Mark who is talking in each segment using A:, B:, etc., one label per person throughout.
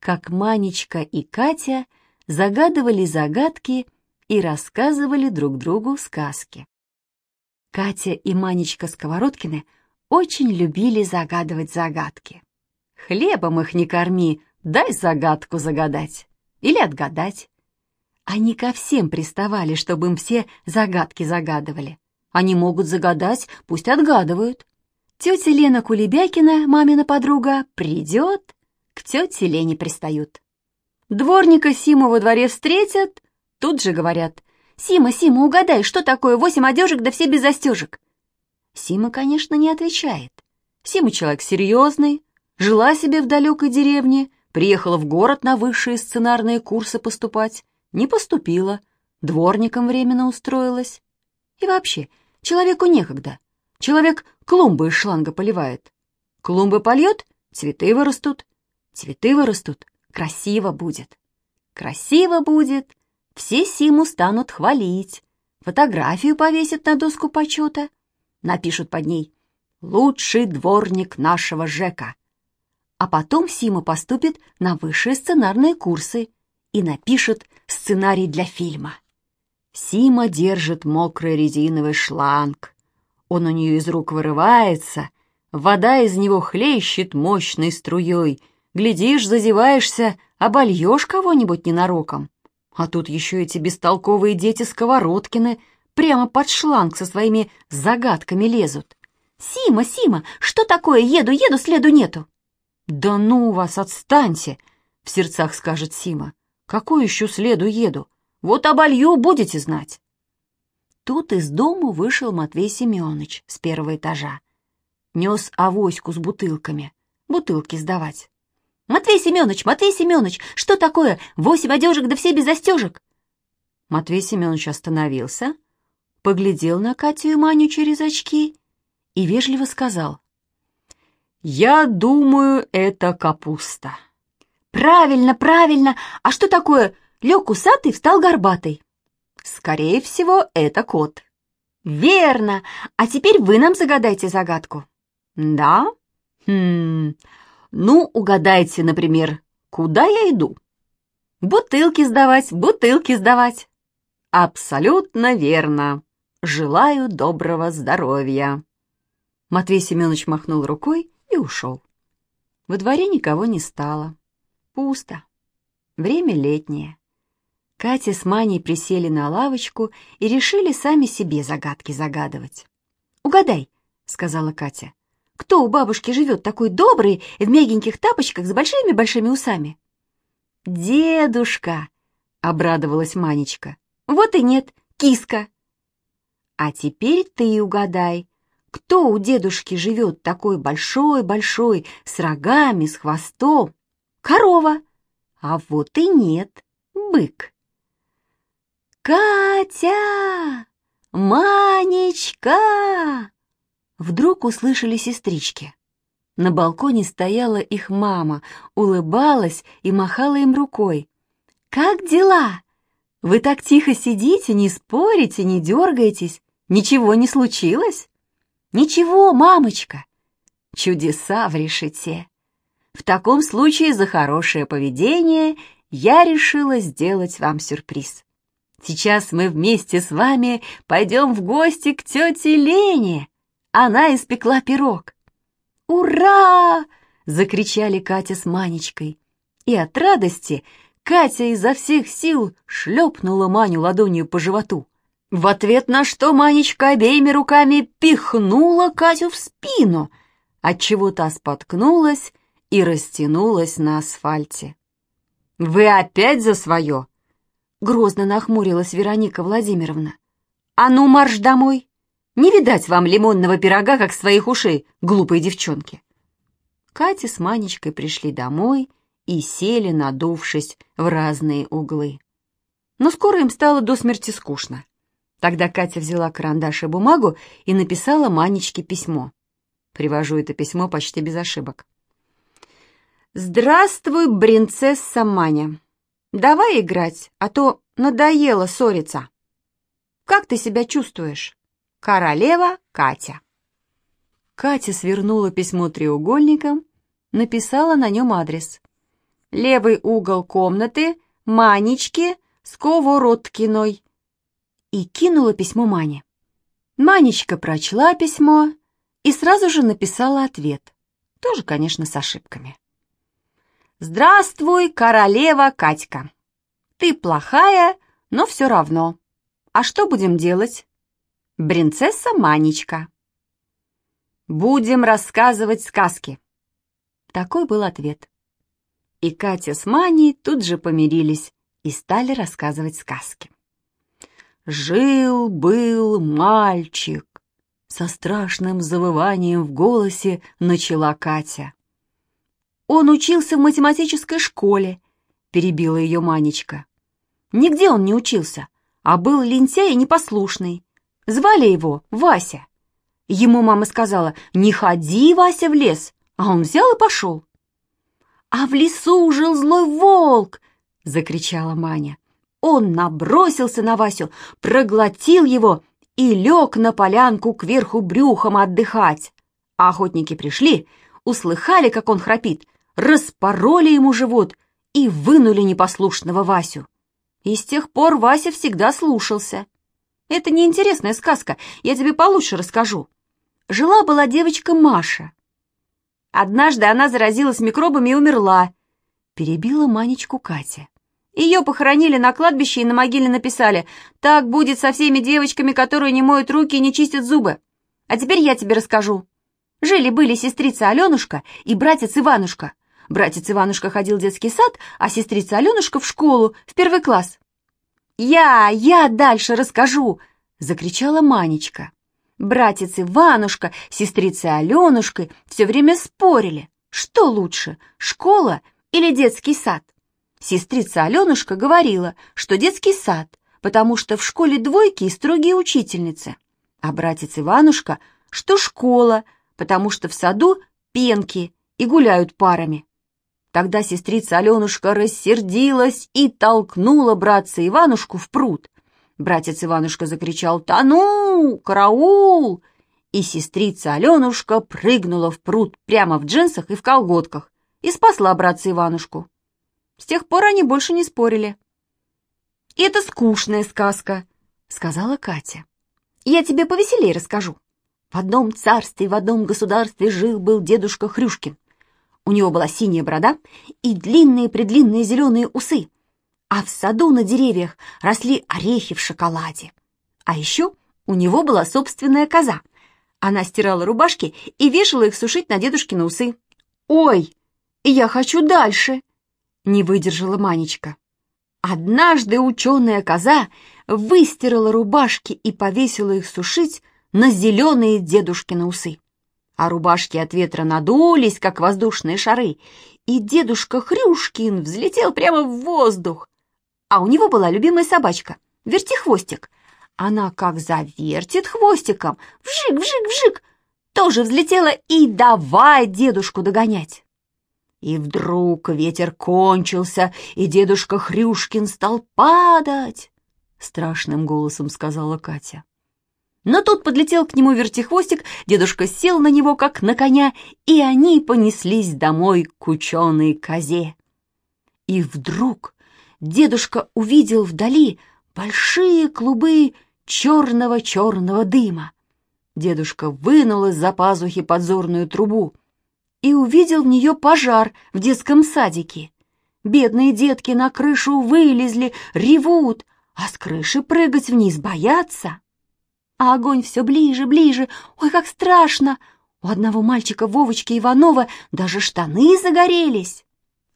A: как Манечка и Катя загадывали загадки и рассказывали друг другу сказки. Катя и Манечка Сковородкины очень любили загадывать загадки. Хлебом их не корми, дай загадку загадать или отгадать. Они ко всем приставали, чтобы им все загадки загадывали. Они могут загадать, пусть отгадывают. Тетя Лена Кулебякина, мамина подруга, придет, к тете Лене пристают. Дворника Симу во дворе встретят, тут же говорят, «Сима, Сима, угадай, что такое восемь одежек да все без застежек?» Сима, конечно, не отвечает. Сима человек серьезный, жила себе в далекой деревне, приехала в город на высшие сценарные курсы поступать, не поступила, дворником временно устроилась. И вообще, человеку некогда. Человек клумбы из шланга поливает. Клумбы польет, цветы вырастут. Цветы вырастут, красиво будет. Красиво будет, все Симу станут хвалить. Фотографию повесят на доску почета. Напишут под ней «Лучший дворник нашего ЖЭКа». А потом Сима поступит на высшие сценарные курсы и напишет сценарий для фильма. Сима держит мокрый резиновый шланг. Он у нее из рук вырывается, вода из него хлещет мощной струей. Глядишь, зазеваешься, обольешь кого-нибудь ненароком. А тут еще эти бестолковые дети-сковородкины прямо под шланг со своими загадками лезут. «Сима, Сима, что такое? Еду, еду, следу нету!» «Да ну вас, отстаньте!» — в сердцах скажет Сима. «Какую еще следу еду? Вот оболью, будете знать. Тут из дому вышел Матвей Семенович с первого этажа. Нес авоську с бутылками. Бутылки сдавать. «Матвей Семенович, Матвей Семенович, что такое? Восемь одежек да все без застежек!» Матвей Семенович остановился, поглядел на Катю и Маню через очки и вежливо сказал. «Я думаю, это капуста». «Правильно, правильно! А что такое Лег усатый, встал горбатый. Скорее всего, это кот. Верно. А теперь вы нам загадайте загадку. Да? Хм. Ну, угадайте, например, куда я иду? Бутылки сдавать, бутылки сдавать. Абсолютно верно. Желаю доброго здоровья. Матвей Семенович махнул рукой и ушел. Во дворе никого не стало. Пусто. Время летнее. Катя с Маней присели на лавочку и решили сами себе загадки загадывать. «Угадай», — сказала Катя, — «кто у бабушки живет такой добрый в мягеньких тапочках с большими-большими усами?» «Дедушка», — обрадовалась Манечка. «Вот и нет, киска». «А теперь ты угадай, кто у дедушки живет такой большой-большой, с рогами, с хвостом?» «Корова». «А вот и нет, бык». «Катя! Манечка!» Вдруг услышали сестрички. На балконе стояла их мама, улыбалась и махала им рукой. «Как дела? Вы так тихо сидите, не спорите, не дергаетесь? Ничего не случилось?» «Ничего, мамочка!» «Чудеса в решете!» «В таком случае за хорошее поведение я решила сделать вам сюрприз». Сейчас мы вместе с вами пойдем в гости к тете Лене. Она испекла пирог. «Ура!» — закричали Катя с Манечкой. И от радости Катя изо всех сил шлепнула Маню ладонью по животу. В ответ на что Манечка обеими руками пихнула Катю в спину, отчего та споткнулась и растянулась на асфальте. «Вы опять за свое?» Грозно нахмурилась Вероника Владимировна. «А ну, марш домой! Не видать вам лимонного пирога, как своих ушей, глупые девчонки!» Катя с Манечкой пришли домой и сели, надувшись в разные углы. Но скоро им стало до смерти скучно. Тогда Катя взяла карандаш и бумагу и написала Манечке письмо. Привожу это письмо почти без ошибок. «Здравствуй, принцесса Маня!» Давай играть, а то надоело ссориться. Как ты себя чувствуешь? Королева Катя. Катя свернула письмо треугольником, написала на нем адрес. Левый угол комнаты Манечки Сковородкиной. И кинула письмо Мане. Манечка прочла письмо и сразу же написала ответ. Тоже, конечно, с ошибками. «Здравствуй, королева Катька. Ты плохая, но все равно. А что будем делать? Принцесса Манечка. Будем рассказывать сказки». Такой был ответ. И Катя с Маней тут же помирились и стали рассказывать сказки. «Жил-был мальчик!» Со страшным завыванием в голосе начала Катя. «Он учился в математической школе», — перебила ее Манечка. «Нигде он не учился, а был лентяй и непослушный. Звали его Вася. Ему мама сказала, не ходи, Вася, в лес, а он взял и пошел. «А в лесу жил злой волк!» — закричала Маня. Он набросился на Васю, проглотил его и лег на полянку кверху брюхом отдыхать. А охотники пришли, услыхали, как он храпит, распороли ему живот и вынули непослушного Васю. И с тех пор Вася всегда слушался. Это неинтересная сказка, я тебе получше расскажу. Жила-была девочка Маша. Однажды она заразилась микробами и умерла. Перебила Манечку Катя. Ее похоронили на кладбище и на могиле написали «Так будет со всеми девочками, которые не моют руки и не чистят зубы». А теперь я тебе расскажу. Жили-были сестрица Аленушка и братец Иванушка. Братец Иванушка ходил в детский сад, а сестрица Аленушка в школу, в первый класс. «Я, я дальше расскажу!» — закричала Манечка. Братец Иванушка, сестрица Аленушка все время спорили, что лучше, школа или детский сад. Сестрица Аленушка говорила, что детский сад, потому что в школе двойки и строгие учительницы. А братец Иванушка, что школа, потому что в саду пенки и гуляют парами. Тогда сестрица Аленушка рассердилась и толкнула братца Иванушку в пруд. Братец Иванушка закричал «Тону! Караул!» И сестрица Аленушка прыгнула в пруд прямо в джинсах и в колготках и спасла братца Иванушку. С тех пор они больше не спорили. «Это скучная сказка», — сказала Катя. «Я тебе повеселее расскажу. В одном царстве, в одном государстве жил-был дедушка Хрюшкин. У него была синяя борода и длинные-предлинные зеленые усы, а в саду на деревьях росли орехи в шоколаде. А еще у него была собственная коза. Она стирала рубашки и вешала их сушить на дедушкины усы. «Ой, я хочу дальше!» не выдержала Манечка. Однажды ученая коза выстирала рубашки и повесила их сушить на зеленые дедушкины усы. А рубашки от ветра надулись, как воздушные шары, и дедушка Хрюшкин взлетел прямо в воздух. А у него была любимая собачка, вертихвостик. Она как завертит хвостиком, вжик, вжик, вжик, тоже взлетела и давай дедушку догонять. И вдруг ветер кончился, и дедушка Хрюшкин стал падать, — страшным голосом сказала Катя. Но тут подлетел к нему вертихвостик, дедушка сел на него, как на коня, и они понеслись домой к ученой козе. И вдруг дедушка увидел вдали большие клубы черного-черного дыма. Дедушка вынул из-за пазухи подзорную трубу и увидел в нее пожар в детском садике. Бедные детки на крышу вылезли, ревут, а с крыши прыгать вниз боятся. А огонь все ближе, ближе, ой, как страшно! У одного мальчика Вовочки Иванова даже штаны загорелись.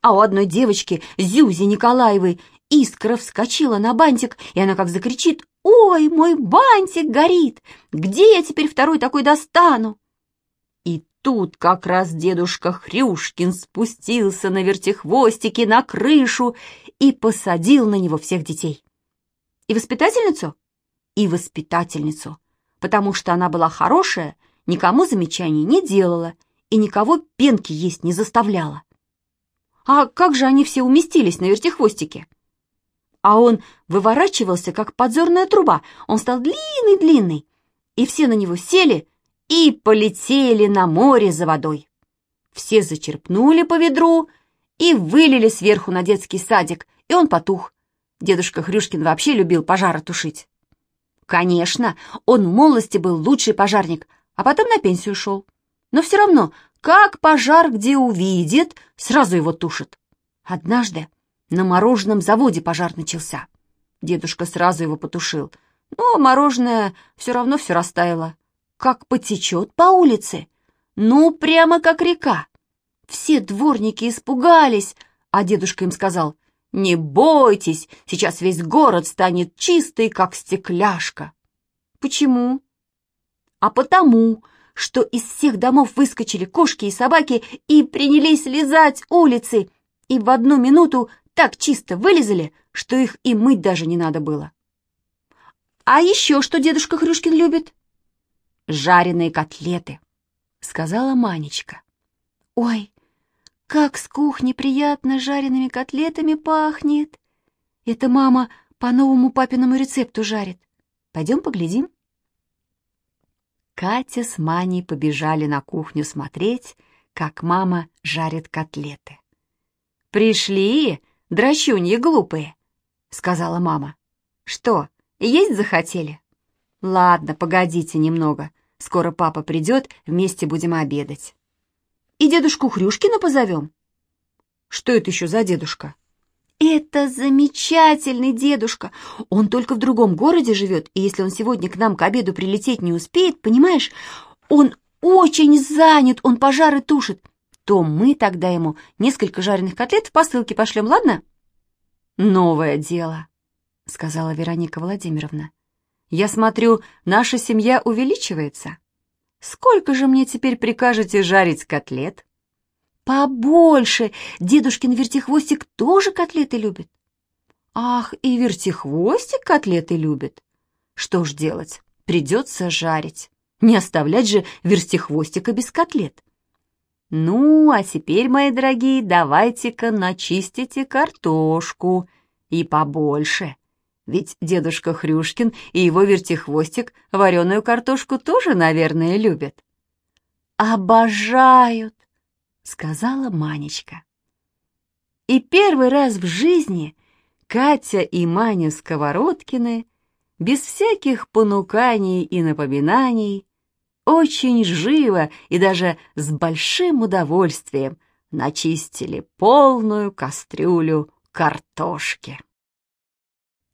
A: А у одной девочки, Зюзи Николаевой, искра вскочила на бантик, и она как закричит «Ой, мой бантик горит! Где я теперь второй такой достану?» тут как раз дедушка Хрюшкин спустился на вертихвостике на крышу и посадил на него всех детей. И воспитательницу? И воспитательницу, потому что она была хорошая, никому замечаний не делала и никого пенки есть не заставляла. А как же они все уместились на вертихвостике? А он выворачивался, как подзорная труба, он стал длинный-длинный, и все на него сели — и полетели на море за водой. Все зачерпнули по ведру и вылили сверху на детский садик, и он потух. Дедушка Хрюшкин вообще любил пожары тушить. Конечно, он в молодости был лучший пожарник, а потом на пенсию шел. Но все равно, как пожар где увидит, сразу его тушит. Однажды на мороженом заводе пожар начался. Дедушка сразу его потушил, но мороженое все равно все растаяло. Как потечет по улице, ну, прямо как река. Все дворники испугались, а дедушка им сказал, «Не бойтесь, сейчас весь город станет чистый, как стекляшка». Почему? А потому, что из всех домов выскочили кошки и собаки и принялись лизать улицы, и в одну минуту так чисто вылезали, что их и мыть даже не надо было. А еще что дедушка Хрюшкин любит? Жареные котлеты, сказала Манечка. Ой, как с кухни приятно жареными котлетами пахнет. Это мама по новому папиному рецепту жарит. Пойдем поглядим. Катя с Маней побежали на кухню смотреть, как мама жарит котлеты. «Пришли, драчуньи глупые», — сказала мама. «Что, есть захотели?» «Ладно, погодите немного. Скоро папа придет, вместе будем обедать». И дедушку Хрюшкина позовем?» «Что это еще за дедушка?» «Это замечательный дедушка. Он только в другом городе живет, и если он сегодня к нам к обеду прилететь не успеет, понимаешь, он очень занят, он пожары тушит, то мы тогда ему несколько жареных котлет в посылке пошлем, ладно?» «Новое дело», — сказала Вероника Владимировна. «Я смотрю, наша семья увеличивается». Сколько же мне теперь прикажете жарить котлет? Побольше. Дедушкин вертихвостик тоже котлеты любит. Ах, и вертихвостик котлеты любит. Что ж делать? Придется жарить. Не оставлять же вертихвостика без котлет. Ну, а теперь, мои дорогие, давайте-ка начистите картошку. И побольше. Ведь дедушка Хрюшкин и его вертихвостик вареную картошку тоже, наверное, любят. «Обожают!» — сказала Манечка. И первый раз в жизни Катя и Маня Сковородкины без всяких понуканий и напоминаний очень живо и даже с большим удовольствием начистили полную кастрюлю картошки.